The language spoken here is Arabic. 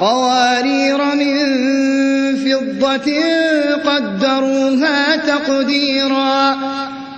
قوارير من فضة قدروها تقديرا.